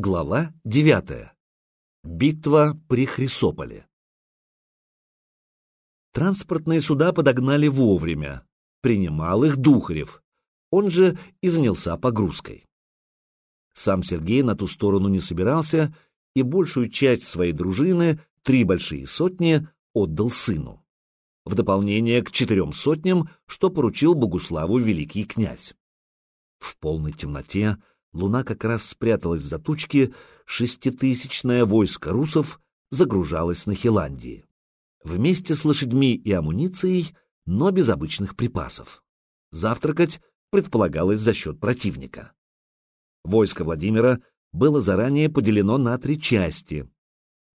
Глава 9. Битва при Хрисополе. Транспортные суда подогнали вовремя. Принимал их Духарев. Он же и занялся погрузкой. Сам Сергей на ту сторону не собирался и большую часть своей дружины, три большие сотни, отдал сыну. В дополнение к четырем сотням, что поручил Богуславу великий князь. В полной темноте луна как раз спряталась за тучки, шеститысячное войско русов загружалось на Хиландии. Вместе с лошадьми и амуницией, но без обычных припасов. Завтракать предполагалось за счет противника. Войско Владимира было заранее поделено на три части.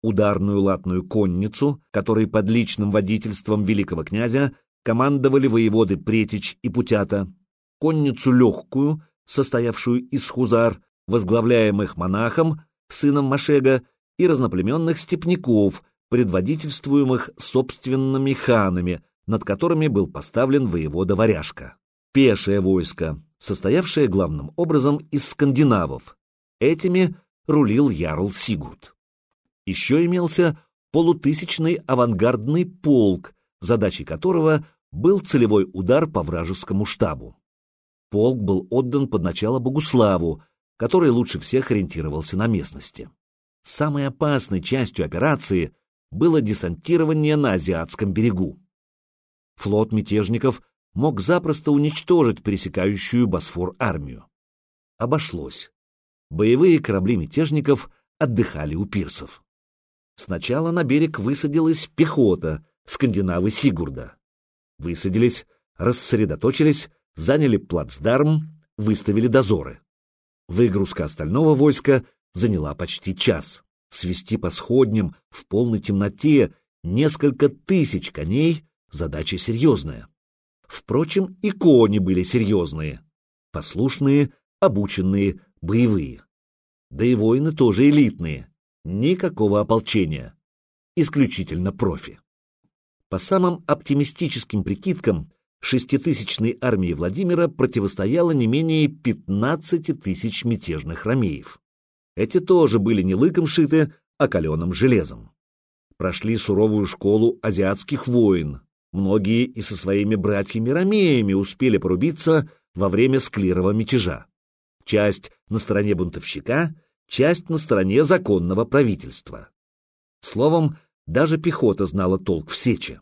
Ударную латную конницу, которой под личным водительством великого князя командовали воеводы Претич и Путята, конницу легкую, состоявшую из хузар, возглавляемых монахом, сыном Машега, и разноплеменных степняков, предводительствуемых собственными ханами, над которыми был поставлен воевода Варяжка. Пешее войско, состоявшее главным образом из скандинавов. Этими рулил ярл Сигурд. Еще имелся полутысячный авангардный полк, задачей которого был целевой удар по вражескому штабу полк был отдан под начало Богуславу, который лучше всех ориентировался на местности. Самой опасной частью операции было десантирование на Азиатском берегу. Флот мятежников мог запросто уничтожить пересекающую Босфор армию. Обошлось. Боевые корабли мятежников отдыхали у пирсов. Сначала на берег высадилась пехота, скандинавы Сигурда. Высадились, рассредоточились, заняли плацдарм, выставили дозоры. Выгрузка остального войска заняла почти час. Свести по сходням в полной темноте несколько тысяч коней — задача серьезная. Впрочем, и кони были серьезные. Послушные, обученные, боевые. Да и воины тоже элитные. Никакого ополчения. Исключительно профи. По самым оптимистическим прикидкам, шеститысячной армии Владимира противостояло не менее 15 тысяч мятежных ромеев. Эти тоже были не лыком шиты, а каленым железом. Прошли суровую школу азиатских войн. Многие и со своими братьями-ромеями успели порубиться во время склирова мятежа. Часть на стороне бунтовщика, часть на стороне законного правительства. Словом, даже пехота знала толк в сече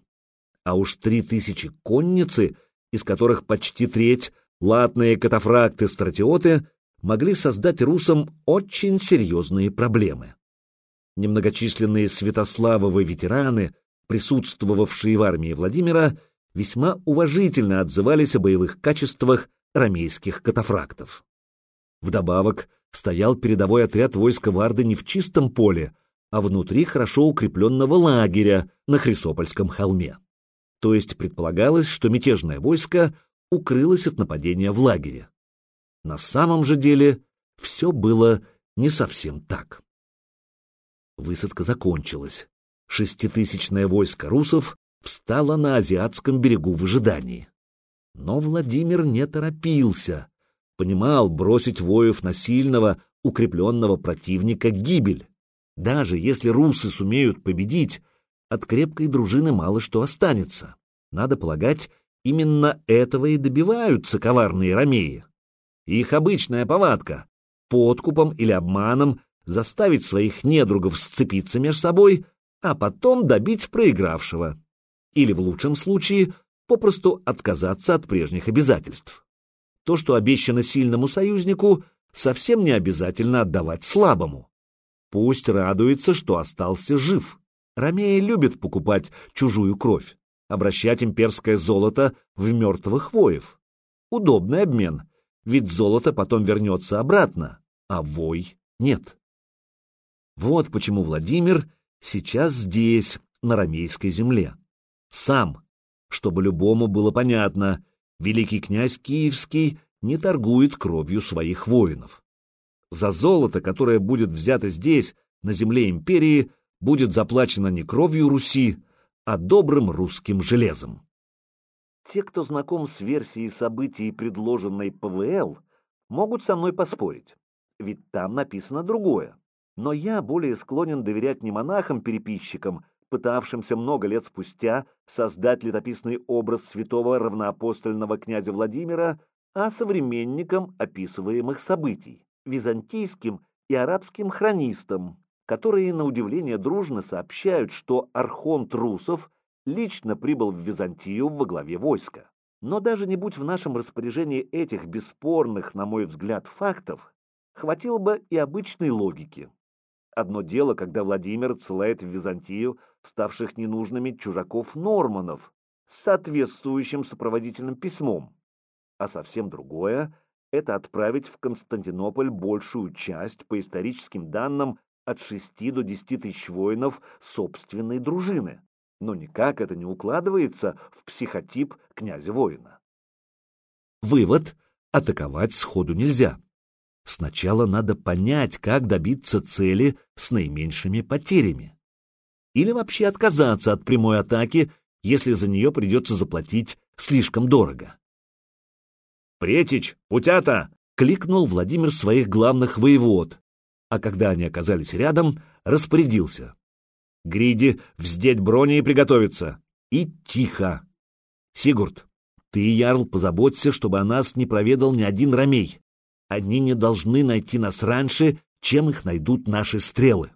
а уж три тысячи конницы, из которых почти треть — латные катафракты-стратиоты, могли создать русам очень серьезные проблемы. Немногочисленные Святославовы ветераны, присутствовавшие в армии Владимира, весьма уважительно отзывались о боевых качествах ромейских катафрактов. Вдобавок стоял передовой отряд войска Варды не в чистом поле, а внутри хорошо укрепленного лагеря на Хрисопольском холме то есть предполагалось, что мятежное войско укрылось от нападения в лагере. На самом же деле все было не совсем так. Высадка закончилась. Шеститысячное войско русов встало на азиатском берегу в ожидании. Но Владимир не торопился, понимал бросить воев на сильного, укрепленного противника гибель. Даже если русы сумеют победить, от крепкой дружины мало что останется. Надо полагать, именно этого и добиваются коварные ромеи. Их обычная повадка — подкупом или обманом заставить своих недругов сцепиться между собой, а потом добить проигравшего. Или, в лучшем случае, попросту отказаться от прежних обязательств. То, что обещано сильному союзнику, совсем не обязательно отдавать слабому. Пусть радуется, что остался жив. Ромеи любят покупать чужую кровь, обращать имперское золото в мертвых воев. Удобный обмен, ведь золото потом вернется обратно, а вой нет. Вот почему Владимир сейчас здесь, на ромейской земле. Сам, чтобы любому было понятно, великий князь Киевский не торгует кровью своих воинов. За золото, которое будет взято здесь, на земле империи, будет заплачено не кровью Руси, а добрым русским железом. Те, кто знаком с версией событий, предложенной ПВЛ, могут со мной поспорить. ведь там написано другое. Но я более склонен доверять не монахам-переписчикам, пытавшимся много лет спустя создать летописный образ святого равноапостольного князя Владимира, а современникам описываемых событий, византийским и арабским хронистам, которые, на удивление, дружно сообщают, что архонт русов лично прибыл в Византию во главе войска. Но даже не будь в нашем распоряжении этих бесспорных, на мой взгляд, фактов, хватило бы и обычной логики. Одно дело, когда Владимир отсылает в Византию ставших ненужными чужаков-норманов с соответствующим сопроводительным письмом, а совсем другое — это отправить в Константинополь большую часть, по историческим данным, от 6 до 10 тысяч воинов собственной дружины. Но никак это не укладывается в психотип князя-воина. Вывод — атаковать сходу нельзя. Сначала надо понять, как добиться цели с наименьшими потерями. Или вообще отказаться от прямой атаки, если за нее придется заплатить слишком дорого. «Претич! Путята!» — кликнул Владимир своих главных воевод, а когда они оказались рядом, распорядился. «Гриди, вздеть брони и приготовиться!» И тихо. «Сигурд, ты, Ярл, позаботься, чтобы о нас не проведал ни один ромей. Они не должны найти нас раньше, чем их найдут наши стрелы.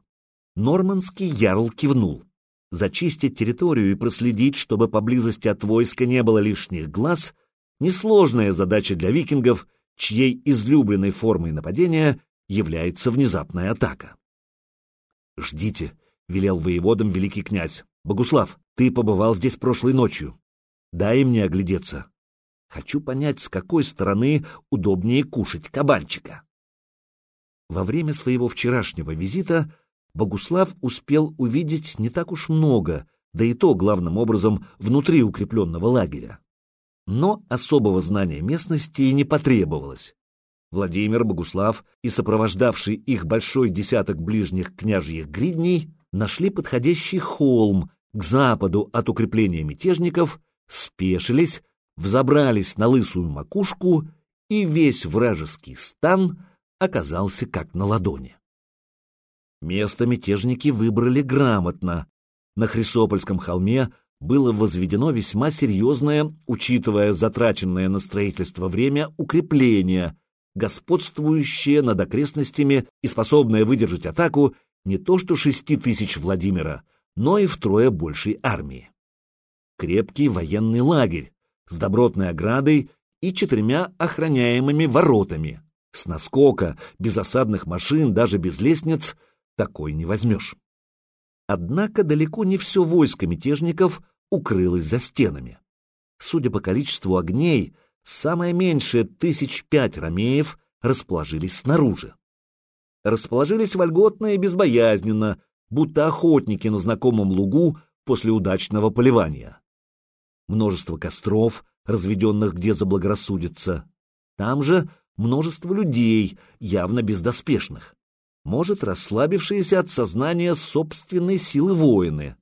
Нормандский ярл кивнул. Зачистить территорию и проследить, чтобы поблизости от войска не было лишних глаз — несложная задача для викингов, чьей излюбленной формой нападения является внезапная атака. «Ждите», — велел воеводам великий князь. «Богуслав, ты побывал здесь прошлой ночью. Дай мне оглядеться. Хочу понять, с какой стороны удобнее кушать кабанчика. Во время своего вчерашнего визита Богуслав успел увидеть не так уж много, да и то, главным образом, внутри укрепленного лагеря. Но особого знания местности и не потребовалось. Владимир, Богуслав и сопровождавший их большой десяток ближних княжьих гридней нашли подходящий холм к западу от укрепления мятежников, спешились, взобрались на лысую макушку, и весь вражеский стан оказался как на ладони. Место мятежники выбрали грамотно. На Хрисопольском холме было возведено весьма серьезное, учитывая затраченное на строительство время, укрепление, господствующее над окрестностями и способное выдержать атаку не то что шести тысяч Владимира, но и втрое большей армии. Крепкий военный лагерь, с добротной оградой и четырьмя охраняемыми воротами. С наскока, без осадных машин, даже без лестниц, такой не возьмешь. Однако далеко не все войско мятежников укрылось за стенами. Судя по количеству огней, самое меньшее тысяч пять ромеев расположились снаружи. Расположились вольготно и безбоязненно, будто охотники на знакомом лугу после удачного поливания множество костров, разведенных где заблагорассудится. Там же множество людей, явно бездоспешных. Может, расслабившиеся от сознания собственной силы воины.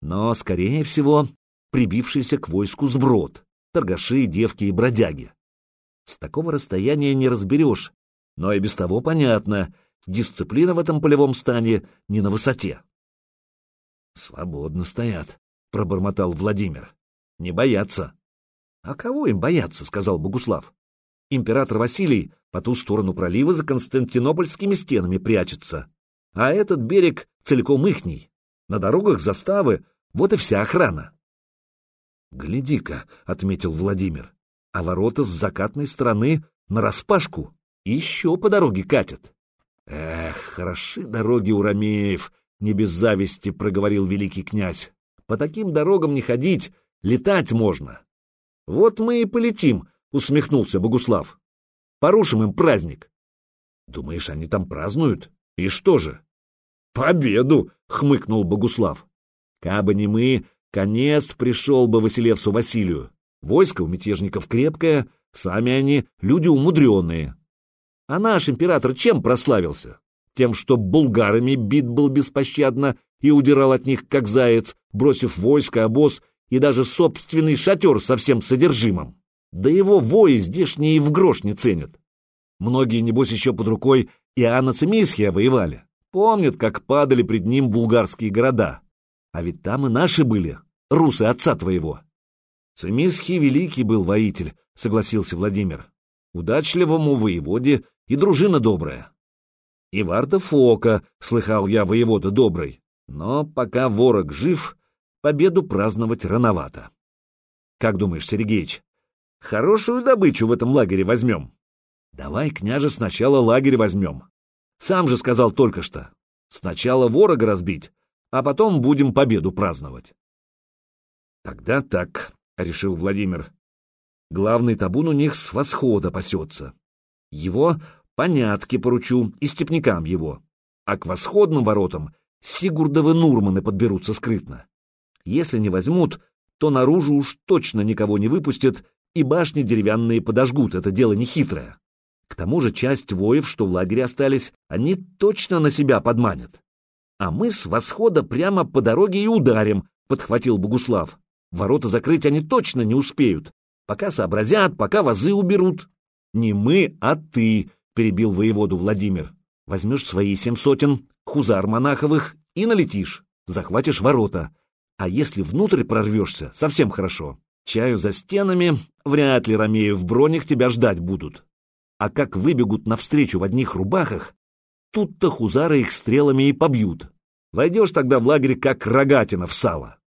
Но, скорее всего, прибившиеся к войску сброд, торгаши, девки и бродяги. С такого расстояния не разберешь, но и без того понятно, дисциплина в этом полевом стане не на высоте. «Свободно стоят», — пробормотал Владимир. Не боятся. А кого им бояться, сказал Богуслав. Император Василий по ту сторону пролива за константинопольскими стенами прячется. А этот берег целиком ихний. На дорогах заставы, вот и вся охрана. «Гляди-ка», — отметил Владимир, — «а ворота с закатной стороны нараспашку еще по дороге катят». «Эх, хороши дороги у Ромеев», — не без зависти проговорил великий князь. «По таким дорогам не ходить, Летать можно. Вот мы и полетим, усмехнулся Богуслав. Порушим им праздник. Думаешь, они там празднуют? И что же? Победу, хмыкнул Богуслав. Кабы не мы, конец пришел бы Василевсу Василию. Войско у мятежников крепкое, сами они люди умудренные. А наш император чем прославился? Тем, что булгарами бит был беспощадно и удирал от них, как заяц, бросив войско, обоз и даже собственный шатер со всем содержимым. Да его вои здешние и в грош не ценят. Многие, небось, еще под рукой Иоанна Цимисхия воевали. Помнят, как падали пред ним булгарские города. А ведь там и наши были, русы отца твоего. Цимисхий великий был воитель, согласился Владимир. Удачливому воеводе и дружина добрая. И Варда Фока, слыхал я, воевода добрый. Но пока ворог жив, победу праздновать рановато. Как думаешь, Сергеич, хорошую добычу в этом лагере возьмем? Давай, княже, сначала лагерь возьмем. Сам же сказал только что. Сначала ворога разбить, а потом будем победу праздновать. Тогда так, — решил Владимир. Главный табун у них с восхода пасется. Его понятки поручу и степнякам его, а к восходным воротам Сигурдовы Нурманы подберутся скрытно. Если не возьмут, то наружу уж точно никого не выпустят, и башни деревянные подожгут, это дело нехитрое. К тому же часть воев, что в лагере остались, они точно на себя подманят. А мы с восхода прямо по дороге и ударим, — подхватил Богуслав. Ворота закрыть они точно не успеют. Пока сообразят, пока вазы уберут. Не мы, а ты, — перебил воеводу Владимир. Возьмешь свои семь сотен, хузар монаховых, и налетишь. Захватишь ворота. А если внутрь прорвешься, совсем хорошо. Чаю за стенами, вряд ли ромеи в бронях тебя ждать будут. А как выбегут навстречу в одних рубахах, тут-то хузары их стрелами и побьют. Войдешь тогда в лагерь, как рогатина в сало.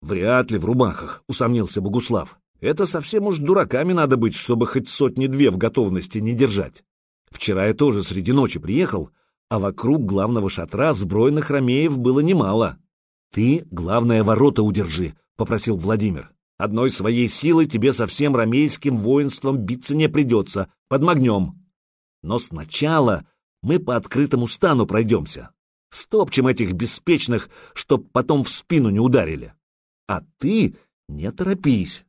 Вряд ли в рубахах, усомнился Богуслав. Это совсем уж дураками надо быть, чтобы хоть сотни-две в готовности не держать. Вчера я тоже среди ночи приехал, а вокруг главного шатра сбройных ромеев было немало. Ты, главное, ворота удержи, — попросил Владимир. Одной своей силой тебе со всем ромейским воинством биться не придется, подмогнем. Но сначала мы по открытому стану пройдемся. Стопчем этих беспечных, чтоб потом в спину не ударили. А ты не торопись.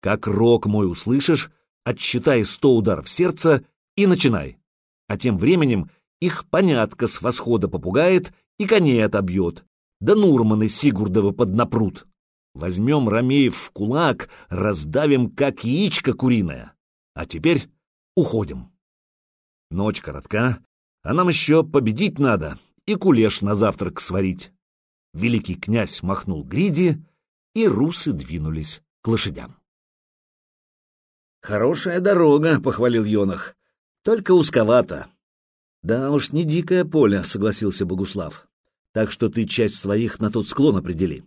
Как рок мой услышишь, отсчитай сто ударов сердца и начинай. А тем временем их понятка с восхода попугает и коней отобьет, да Нурманы Сигурдовы поднапрут. Возьмем Ромеев в кулак, раздавим, как яичко куриное. А теперь уходим. Ночь коротка, а нам еще победить надо и кулеш на завтрак сварить. Великий князь махнул гриди, и русы двинулись к лошадям. «Хорошая дорога», — похвалил Йонах, — «только узковато». «Да уж, не дикое поле», — согласился Богуслав. «Так что ты часть своих на тот склон определи.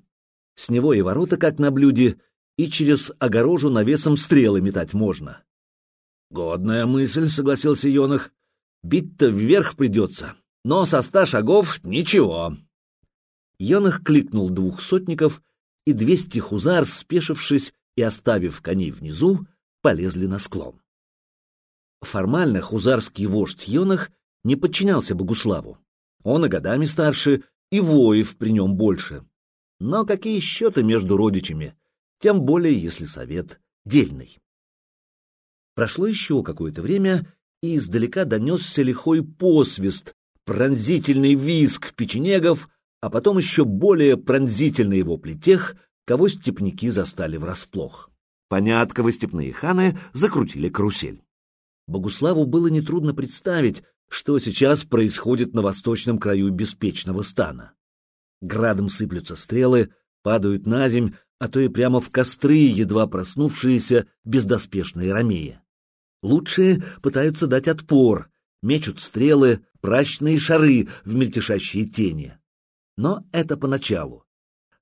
С него и ворота как на блюде, и через огорожу навесом стрелы метать можно». «Годная мысль», — согласился Йонах. «Бить-то вверх придется, но со ста шагов ничего». Йонах кликнул двух сотников и двести хузар, спешившись и оставив коней внизу, полезли на склон. Формально хузарский вождь Йонах не подчинялся Богуславу. Он и годами старше, и воев при нем больше. Но какие счеты между родичами, тем более если совет дельный. Прошло еще какое-то время, и издалека донесся лихой посвист, пронзительный визг печенегов, а потом еще более пронзительные вопли тех, кого степняки застали врасплох. Понятково степные ханы закрутили карусель. Богуславу было нетрудно представить, что сейчас происходит на восточном краю беспечного стана. Градом сыплются стрелы, падают на земь, а то и прямо в костры едва проснувшиеся бездоспешные ромеи. Лучшие пытаются дать отпор, мечут стрелы, прачные шары в мельтешащие тени. Но это поначалу.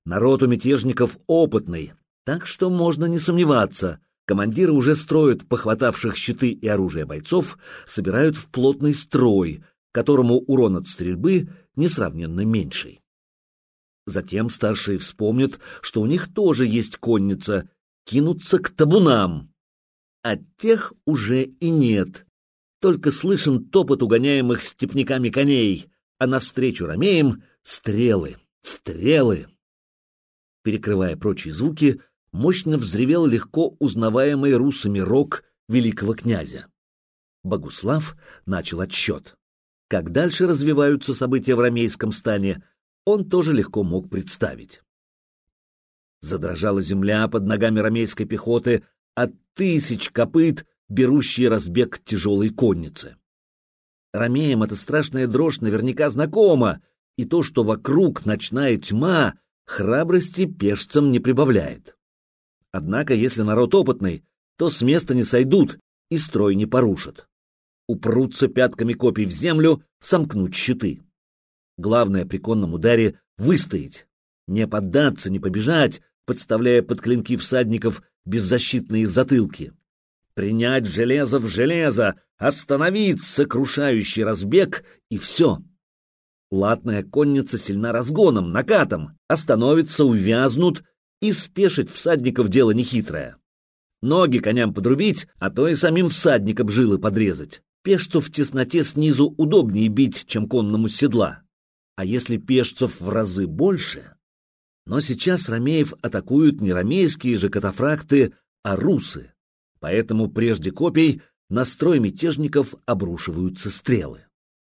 Народ у мятежников опытный, так что можно не сомневаться. Командиры уже строят похватавших щиты и оружие бойцов, собирают в плотный строй, которому урон от стрельбы несравненно меньший. Затем старшие вспомнят, что у них тоже есть конница, кинутся к табунам. А тех уже и нет. Только слышен топот угоняемых степняками коней, а навстречу ромеям Стрелы! Стрелы! Перекрывая прочие звуки, мощно взревел легко узнаваемый русами рог великого князя. Богуслав начал отсчет. Как дальше развиваются события в ромейском стане, он тоже легко мог представить. Задрожала земля под ногами ромейской пехоты от тысяч копыт, берущие разбег тяжелой конницы. Ромеям эта страшная дрожь наверняка знакома, и то, что вокруг ночная тьма, храбрости пешцам не прибавляет. Однако, если народ опытный, то с места не сойдут и строй не порушат. Упрутся пятками копий в землю, сомкнуть щиты. Главное при конном ударе — выстоять, не поддаться, не побежать, подставляя под клинки всадников беззащитные затылки. Принять железо в железо, остановить сокрушающий разбег, и все. Латная конница сильна разгоном, накатом, остановится, увязнут, и спешить всадников дело нехитрое. Ноги коням подрубить, а то и самим всадникам жилы подрезать. Пешцу в тесноте снизу удобнее бить, чем конному седла. А если пешцев в разы больше... Но сейчас ромеев атакуют не ромейские же катафракты, а русы. Поэтому прежде копий на строй мятежников обрушиваются стрелы.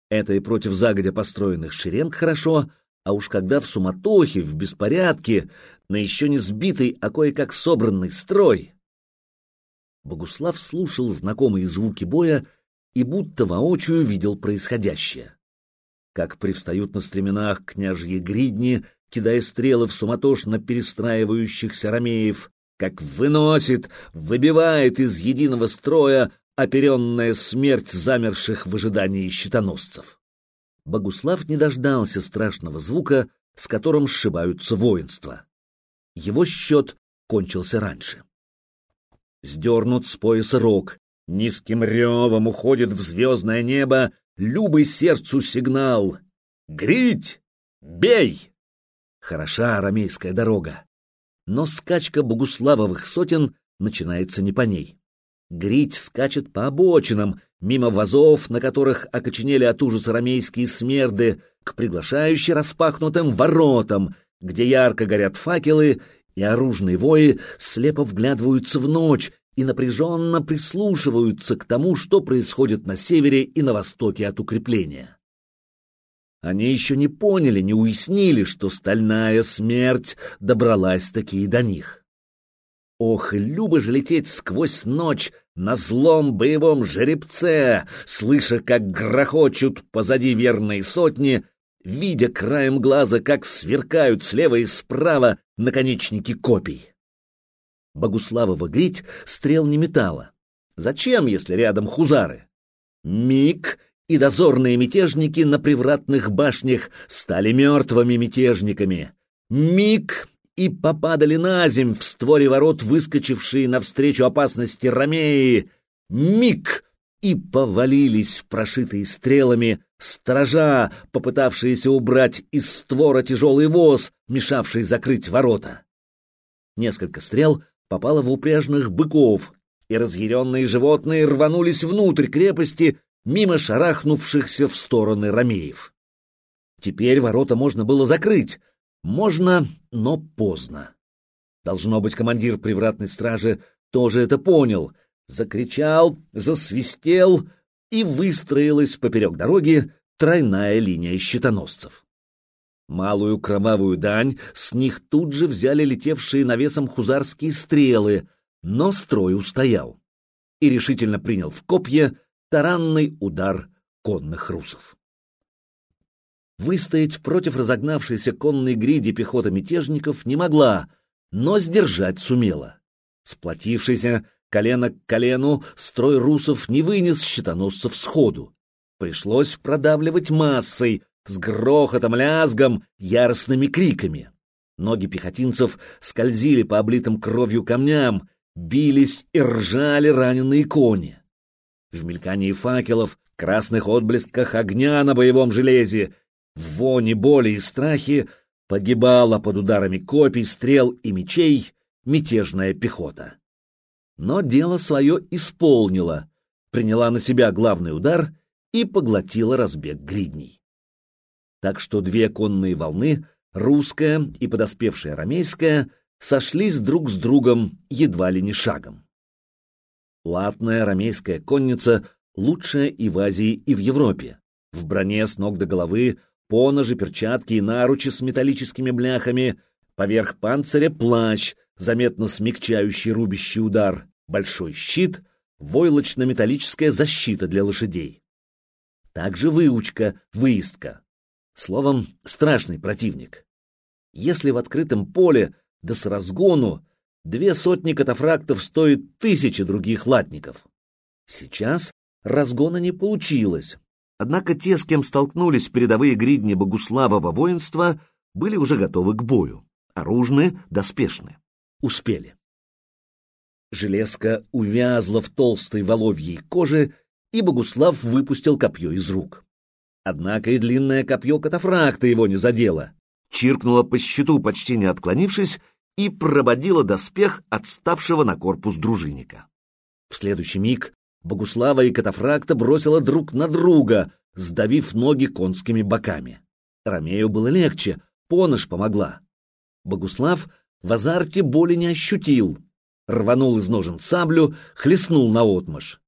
Это и против загодя построенных шеренг хорошо, а уж когда в суматохе, в беспорядке, на еще не сбитый, а кое-как собранный строй. Богуслав слушал знакомые звуки боя и будто воочию видел происходящее. Как привстают на стременах княжьи гридни, кидая стрелы в суматошно перестраивающихся ромеев, как выносит, выбивает из единого строя оперенная смерть замерших в ожидании щитоносцев. Богуслав не дождался страшного звука, с которым сшибаются воинства. Его счет кончился раньше. Сдернут с пояса рог, низким ревом уходит в звездное небо любый сердцу сигнал. «Грить! Бей!» Хороша арамейская дорога. Но скачка богуславовых сотен начинается не по ней. Грить скачет по обочинам, мимо вазов, на которых окоченели от ужаса рамейские смерды, к приглашающим распахнутым воротам, где ярко горят факелы, и оружные вои слепо вглядываются в ночь и напряженно прислушиваются к тому, что происходит на севере и на востоке от укрепления. Они еще не поняли, не уяснили, что стальная смерть добралась-таки и до них. Ох, любо же лететь сквозь ночь на злом боевом жеребце, слыша, как грохочут позади верные сотни, видя краем глаза, как сверкают слева и справа наконечники копий. Богуславова грить стрел не метала. Зачем, если рядом хузары? Миг, и дозорные мятежники на привратных башнях стали мертвыми мятежниками. Миг, и попадали на земь в створе ворот, выскочившие навстречу опасности ромеи. Миг! И повалились, прошитые стрелами, сторожа, попытавшиеся убрать из створа тяжелый воз, мешавший закрыть ворота. Несколько стрел попало в упряжных быков, и разъяренные животные рванулись внутрь крепости, мимо шарахнувшихся в стороны ромеев. Теперь ворота можно было закрыть, можно, но поздно. Должно быть, командир привратной стражи тоже это понял. Закричал, засвистел, и выстроилась поперек дороги тройная линия щитоносцев. Малую кровавую дань с них тут же взяли летевшие навесом хузарские стрелы, но строй устоял и решительно принял в копье таранный удар конных русов. Выстоять против разогнавшейся конной гриди пехота мятежников не могла, но сдержать сумела. Сплотившийся колено к колену, строй русов не вынес щитоносцев сходу. Пришлось продавливать массой, с грохотом, лязгом, яростными криками. Ноги пехотинцев скользили по облитым кровью камням, бились и ржали раненые кони. В мелькании факелов, красных отблесках огня на боевом железе в воне боли и страхе погибала под ударами копий, стрел и мечей мятежная пехота. Но дело свое исполнила, приняла на себя главный удар и поглотила разбег гридней. Так что две конные волны, русская и подоспевшая ромейская, сошлись друг с другом едва ли не шагом. Латная ромейская конница лучшая и в Азии, и в Европе. В броне с ног до головы поножи, перчатки и наручи с металлическими бляхами, поверх панциря плащ, заметно смягчающий рубящий удар, большой щит, войлочно-металлическая защита для лошадей. также выучка, выездка. Словом, страшный противник. Если в открытом поле, да с разгону, две сотни катафрактов стоит тысячи других латников. Сейчас разгона не получилось. Однако те, с кем столкнулись передовые гридни Богуславова воинства, были уже готовы к бою, оружны, доспешны. Успели. Железка увязла в толстой воловьей коже, и Богуслав выпустил копье из рук. Однако и длинное копье катафракта его не задело. Чиркнуло по щиту, почти не отклонившись, и прободило доспех отставшего на корпус дружинника. В следующий миг Богуслава и катафракта бросила друг на друга, сдавив ноги конскими боками. Ромею было легче, понож помогла. Богуслав в азарте боли не ощутил. Рванул из ножен саблю, хлестнул наотмашь.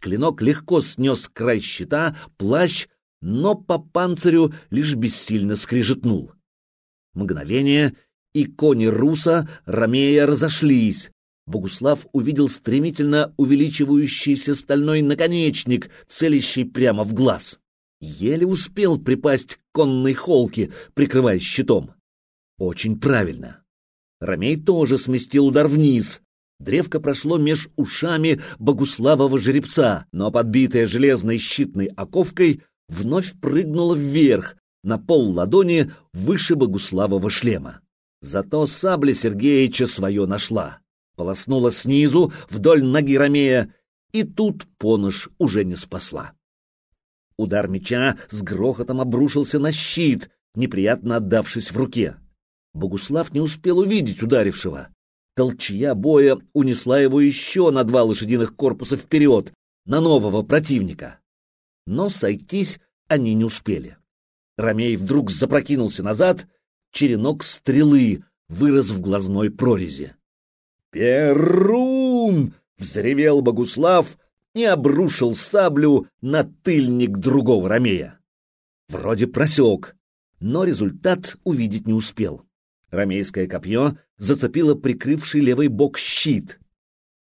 Клинок легко снес край щита, плащ, но по панцирю лишь бессильно скрижетнул. Мгновение, и кони Руса, Ромея разошлись. Богуслав увидел стремительно увеличивающийся стальной наконечник, целящий прямо в глаз. Еле успел припасть к конной холке, прикрываясь щитом. Очень правильно. Ромей тоже сместил удар вниз. Древко прошло меж ушами богуславого жеребца, но подбитая железной щитной оковкой вновь прыгнула вверх, на пол ладони выше богуславого шлема. Зато сабля Сергеича свое нашла. Полоснула снизу, вдоль ноги Ромея, и тут понож уже не спасла. Удар меча с грохотом обрушился на щит, неприятно отдавшись в руке. Богуслав не успел увидеть ударившего. Толчья боя унесла его еще на два лошадиных корпуса вперед, на нового противника. Но сойтись они не успели. Ромей вдруг запрокинулся назад, черенок стрелы вырос в глазной прорези. «Перун!» — взревел Богуслав и обрушил саблю на тыльник другого Ромея. Вроде просек, но результат увидеть не успел. Ромейское копье зацепило прикрывший левый бок щит.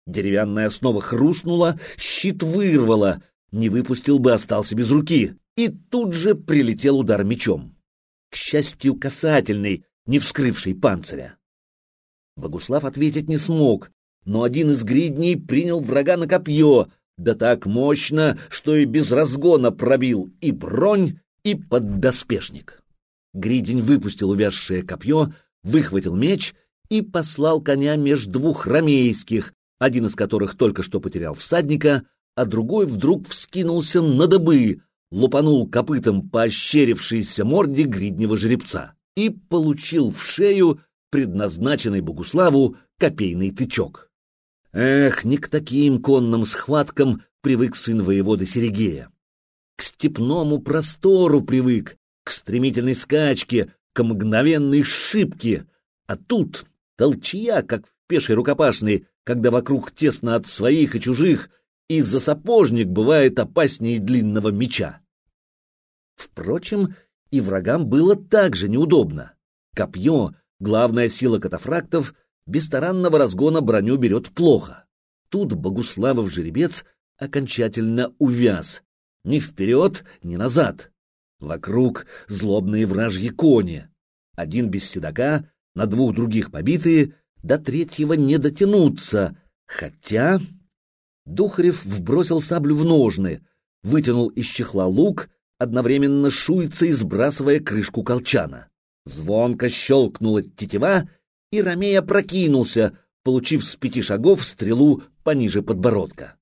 Деревянная основа хрустнула, щит вырвало, не выпустил бы, остался без руки, и тут же прилетел удар мечом. К счастью, касательный, не вскрывший панциря. Богуслав ответить не смог, но один из гридней принял врага на копье, да так мощно, что и без разгона пробил и бронь, и поддоспешник. Гридень выпустил увязшее копье, выхватил меч и послал коня меж двух ромейских, один из которых только что потерял всадника, а другой вдруг вскинулся на добы, лупанул копытом по ощерившейся морде гриднего жеребца и получил в шею предназначенный Богуславу копейный тычок. Эх, не к таким конным схваткам привык сын воевода Серегея. К степному простору привык, к стремительной скачке, к мгновенной шибке, а тут толчья, как в пешей рукопашной, когда вокруг тесно от своих и чужих, и за сапожник бывает опаснее длинного меча. Впрочем, и врагам было также неудобно. Копье, главная сила катафрактов, без таранного разгона броню берет плохо. Тут Богуславов жеребец окончательно увяз. Ни вперед, ни назад. Вокруг злобные вражьи кони. Один без седока, на двух других побитые, до третьего не дотянуться. Хотя... Духарев вбросил саблю в ножны, вытянул из чехла лук, одновременно шуется и сбрасывая крышку колчана. Звонко щелкнула тетива, и Ромей опрокинулся, получив с пяти шагов стрелу пониже подбородка.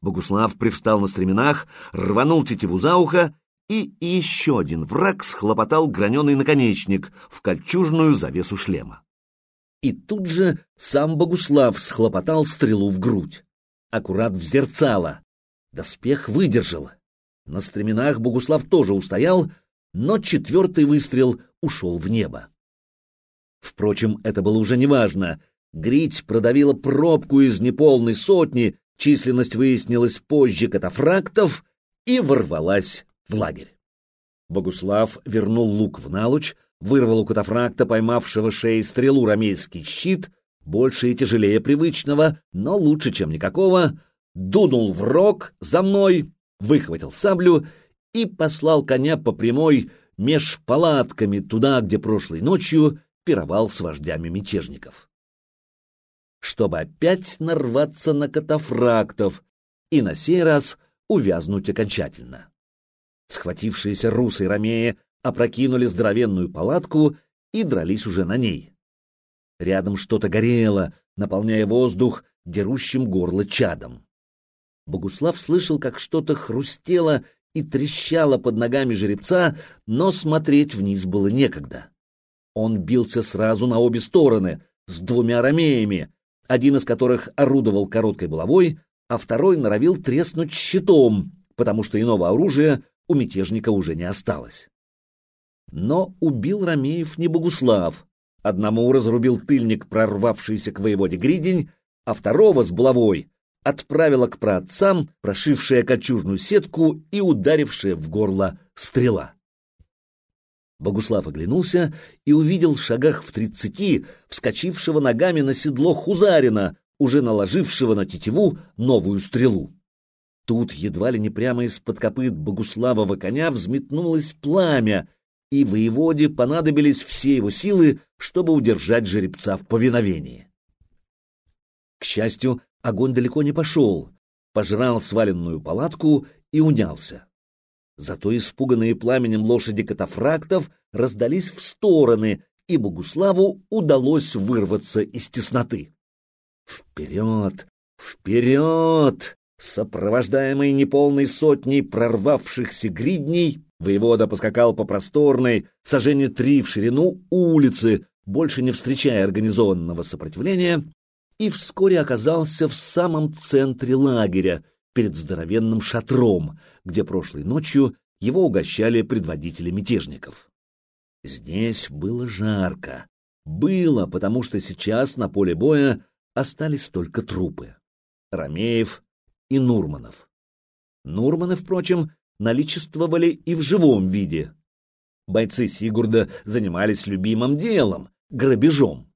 Богуслав привстал на стременах, рванул тетиву за ухо, и еще один враг схлопотал граненый наконечник в кольчужную завесу шлема. И тут же сам Богуслав схлопотал стрелу в грудь. Аккурат в зерцало. Доспех выдержал. На стременах Богуслав тоже устоял, но четвертый выстрел ушел в небо. Впрочем, это было уже неважно. Грить продавила пробку из неполной сотни, численность выяснилась позже катафрактов, и ворвалась в лагерь. Богуслав вернул лук в налуч, вырвал у катафракта, поймавшего шеей стрелу ромейский щит, больше и тяжелее привычного, но лучше, чем никакого, дунул в рог за мной, выхватил саблю и послал коня по прямой меж палатками туда, где прошлой ночью пировал с вождями мятежников. Чтобы опять нарваться на катафрактов и на сей раз увязнуть окончательно. Схватившиеся русы и ромеи опрокинули здоровенную палатку и дрались уже на ней. Рядом что-то горело, наполняя воздух дерущим горло чадом. Богуслав слышал, как что-то хрустело и трещало под ногами жеребца, но смотреть вниз было некогда. Он бился сразу на обе стороны, с двумя ромеями, один из которых орудовал короткой булавой, а второй норовил треснуть щитом, потому что иного оружия у мятежника уже не осталось. Но убил Ромеев не Богуслав. Одному разрубил тыльник, прорвавшийся к воеводе Гридень, а второго с булавой отправила к праотцам, прошившая кольчужную сетку и ударившая в горло стрела. Богуслав оглянулся и увидел в шагах в тридцати вскочившего ногами на седло Хузарина, уже наложившего на тетиву новую стрелу. Тут едва ли не прямо из-под копыт Богуславова коня взметнулось пламя, и воеводе понадобились все его силы, чтобы удержать жеребца в повиновении. К счастью, огонь далеко не пошел, пожрал сваленную палатку и унялся. Зато испуганные пламенем лошади катафрактов раздались в стороны, и Богуславу удалось вырваться из тесноты. Вперед! Вперед! Сопровождаемый неполной сотней прорвавшихся гридней, воевода поскакал по просторной, сожжение три в ширину улицы, больше не встречая организованного сопротивления, и вскоре оказался в самом центре лагеря, перед здоровенным шатром, где прошлой ночью его угощали предводители мятежников. Здесь было жарко. Было, потому что сейчас на поле боя остались только трупы. Ромеев и Нурманов. Нурманы, впрочем, наличествовали и в живом виде. Бойцы Сигурда занимались любимым делом — грабежом.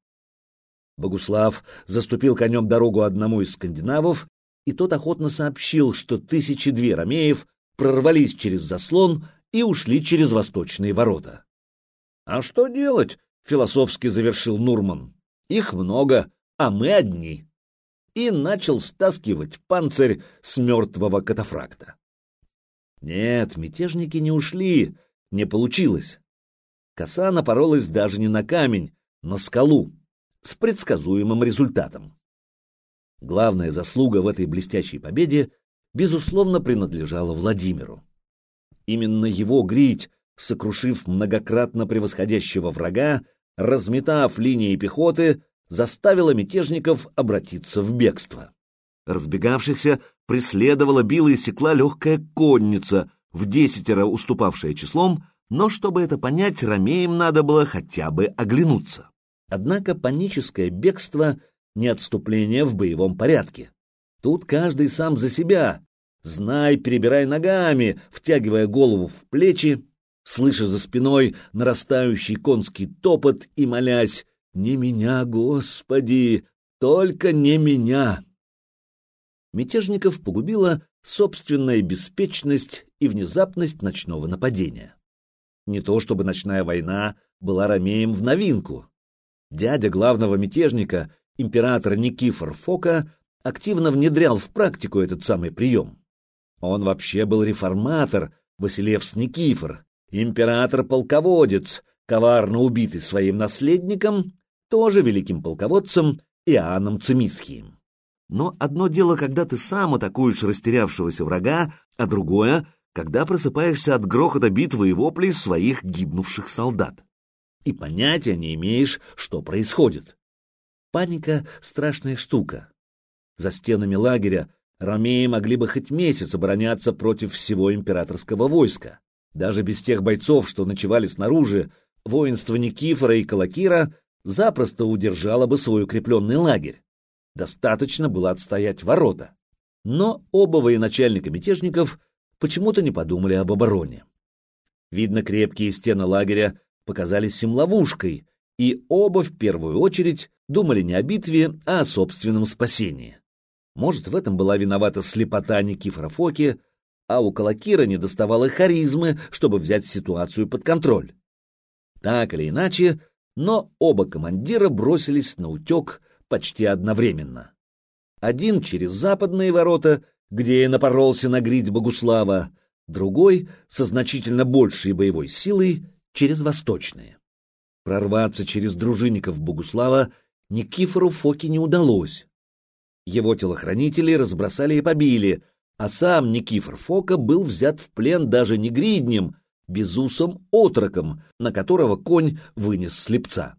Богуслав заступил конем дорогу одному из скандинавов и тот охотно сообщил, что тысячи две ромеев прорвались через заслон и ушли через восточные ворота. — А что делать? — философски завершил Нурман. — Их много, а мы одни. И начал стаскивать панцирь с мертвого катафракта. Нет, мятежники не ушли, не получилось. Коса напоролась даже не на камень, на скалу, с предсказуемым результатом. Главная заслуга в этой блестящей победе, безусловно, принадлежала Владимиру. Именно его грить, сокрушив многократно превосходящего врага, разметав линии пехоты, заставила мятежников обратиться в бегство. Разбегавшихся преследовала, била и секла легкая конница, в десятеро уступавшая числом, но чтобы это понять, ромеям надо было хотя бы оглянуться. Однако паническое бегство не отступление в боевом порядке. Тут каждый сам за себя. Знай, перебирай ногами, втягивая голову в плечи, слыша за спиной нарастающий конский топот и молясь «Не меня, Господи, только не меня!» Мятежников погубила собственная беспечность и внезапность ночного нападения. Не то чтобы ночная война была ромеем в новинку. Дядя главного мятежника император Никифор Фока активно внедрял в практику этот самый прием. Он вообще был реформатор, Василевс Никифор, император-полководец, коварно убитый своим наследником, тоже великим полководцем Иоанном Цимисхием. Но одно дело, когда ты сам атакуешь растерявшегося врага, а другое — когда просыпаешься от грохота битвы и воплей своих гибнувших солдат. И понятия не имеешь, что происходит. Паника — страшная штука. За стенами лагеря ромеи могли бы хоть месяц обороняться против всего императорского войска. Даже без тех бойцов, что ночевали снаружи, воинство Никифора и Калакира запросто удержало бы свой укрепленный лагерь. Достаточно было отстоять ворота. Но оба военачальника мятежников почему-то не подумали об обороне. Видно, крепкие стены лагеря показались им ловушкой, и оба в первую очередь думали не о битве, а о собственном спасении. Может, в этом была виновата слепота Никифора Фоки, а у Калакира не доставало харизмы, чтобы взять ситуацию под контроль. Так или иначе, но оба командира бросились на утек почти одновременно. Один через западные ворота, где и напоролся на грить Богуслава, другой, со значительно большей боевой силой, через восточные. Прорваться через дружинников Богуслава Никифору Фоке не удалось. Его телохранители разбросали и побили, а сам Никифор Фока был взят в плен даже не гриднем, безусом отроком, на которого конь вынес слепца.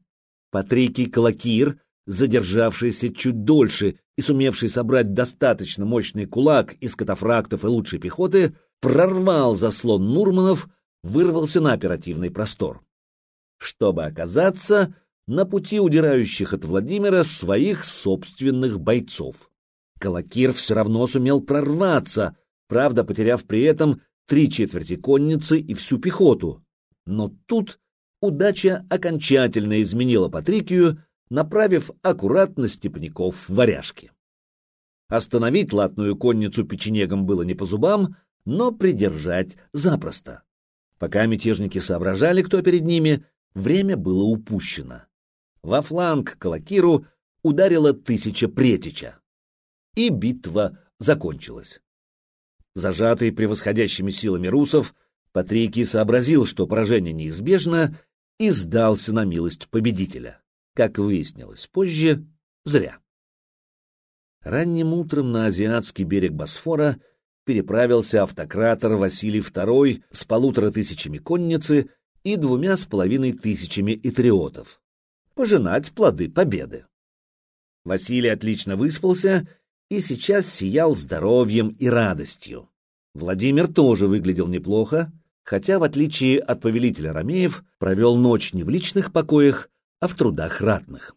Патрикий Калакир, задержавшийся чуть дольше и сумевший собрать достаточно мощный кулак из катафрактов и лучшей пехоты, прорвал заслон Нурманов, вырвался на оперативный простор. Чтобы оказаться на пути удирающих от Владимира своих собственных бойцов. Калакир все равно сумел прорваться, правда, потеряв при этом три четверти конницы и всю пехоту. Но тут удача окончательно изменила Патрикию, направив аккуратно степняков в варяжки. Остановить латную конницу печенегом было не по зубам, но придержать запросто. Пока мятежники соображали, кто перед ними, время было упущено. Во фланг Калакиру ударила тысяча претича. И битва закончилась. Зажатый превосходящими силами русов, Патрикий сообразил, что поражение неизбежно, и сдался на милость победителя. Как выяснилось позже, зря. Ранним утром на азиатский берег Босфора переправился автократор Василий II с полутора тысячами конницы и двумя с половиной тысячами итриотов. Пожинать плоды победы. Василий отлично выспался и сейчас сиял здоровьем и радостью. Владимир тоже выглядел неплохо, хотя, в отличие от повелителя Ромеев, провел ночь не в личных покоях, а в трудах ратных.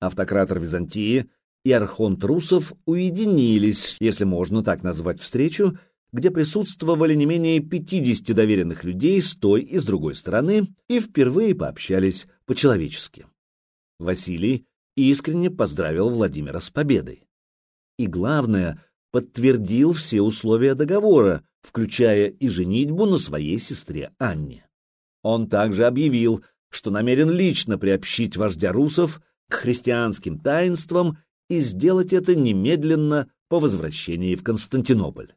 Автократор Византии и архонт русов уединились, если можно так назвать встречу, где присутствовали не менее 50 доверенных людей с той и с другой стороны и впервые пообщались по-человечески. Василий искренне поздравил Владимира с победой и, главное, подтвердил все условия договора, включая и женитьбу на своей сестре Анне. Он также объявил, что намерен лично приобщить вождя русов к христианским таинствам и сделать это немедленно по возвращении в Константинополь.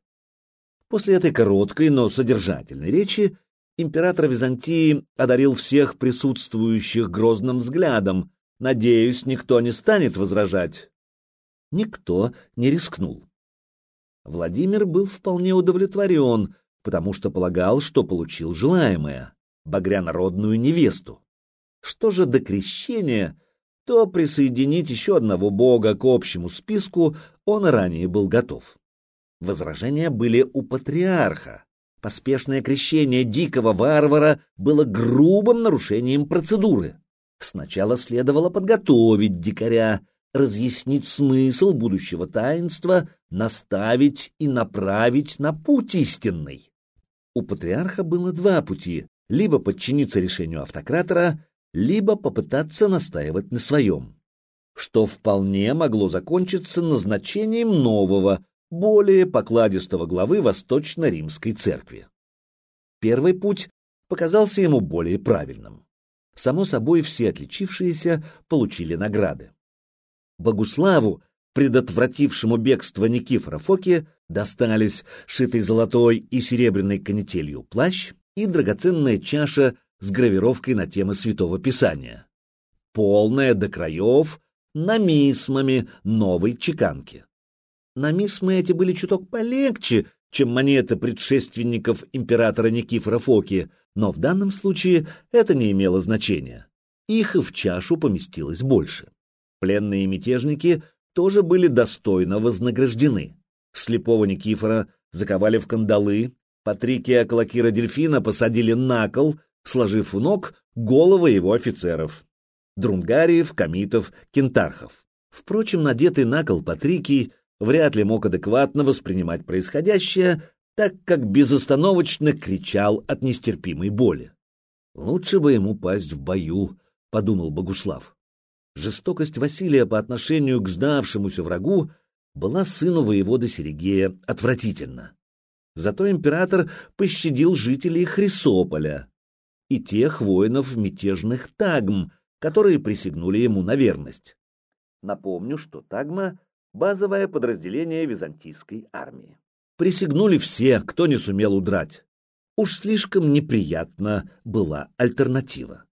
После этой короткой, но содержательной речи император Византии одарил всех присутствующих грозным взглядом. Надеюсь, никто не станет возражать никто не рискнул. Владимир был вполне удовлетворен, потому что полагал, что получил желаемое — багрянародную невесту. Что же до крещения, то присоединить еще одного бога к общему списку он ранее был готов. Возражения были у патриарха. Поспешное крещение дикого варвара было грубым нарушением процедуры. Сначала следовало подготовить дикаря, разъяснить смысл будущего таинства, наставить и направить на путь истинный. У патриарха было два пути — либо подчиниться решению автократора, либо попытаться настаивать на своем, что вполне могло закончиться назначением нового, более покладистого главы Восточно-Римской церкви. Первый путь показался ему более правильным. Само собой, все отличившиеся получили награды. Богуславу, предотвратившему бегство Никифора Фоки, достались шитый золотой и серебряной канителью плащ и драгоценная чаша с гравировкой на темы Святого Писания. Полная до краев, намисмами новой чеканки. Намисмы эти были чуток полегче, чем монеты предшественников императора Никифора Фоки, но в данном случае это не имело значения. Их в чашу поместилось больше. Пленные мятежники тоже были достойно вознаграждены. Слепого Никифора заковали в кандалы, Патрикия Клакира Дельфина посадили на кол, сложив у ног головы его офицеров. Друнгариев, Комитов, Кентархов. Впрочем, надетый на кол Патрикий вряд ли мог адекватно воспринимать происходящее, так как безостановочно кричал от нестерпимой боли. «Лучше бы ему пасть в бою», — подумал Богуслав. Жестокость Василия по отношению к сдавшемуся врагу была сыну воевода Серегея отвратительна. Зато император пощадил жителей Хрисополя и тех воинов мятежных Тагм, которые присягнули ему на верность. Напомню, что Тагма — базовое подразделение византийской армии. Присягнули все, кто не сумел удрать. Уж слишком неприятна была альтернатива.